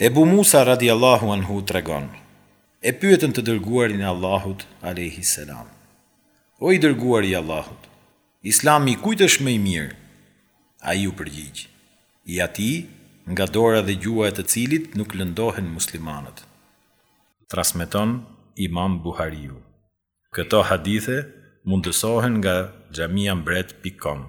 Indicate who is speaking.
Speaker 1: Ebu Musa radijallahu anhu tregon, E pyetën të Dërguarin e Allahut, alejhi selam, O i Dërguari i Allahut, Islami i kujt është më i mirë? Ai iu përgjigj, I atij, nga dora dhe gjuha e të cilit nuk lëndohen muslimanët. Transmeton Imam Buhariu. Këto hadithe mundësohen nga xhamiambret pikë kom.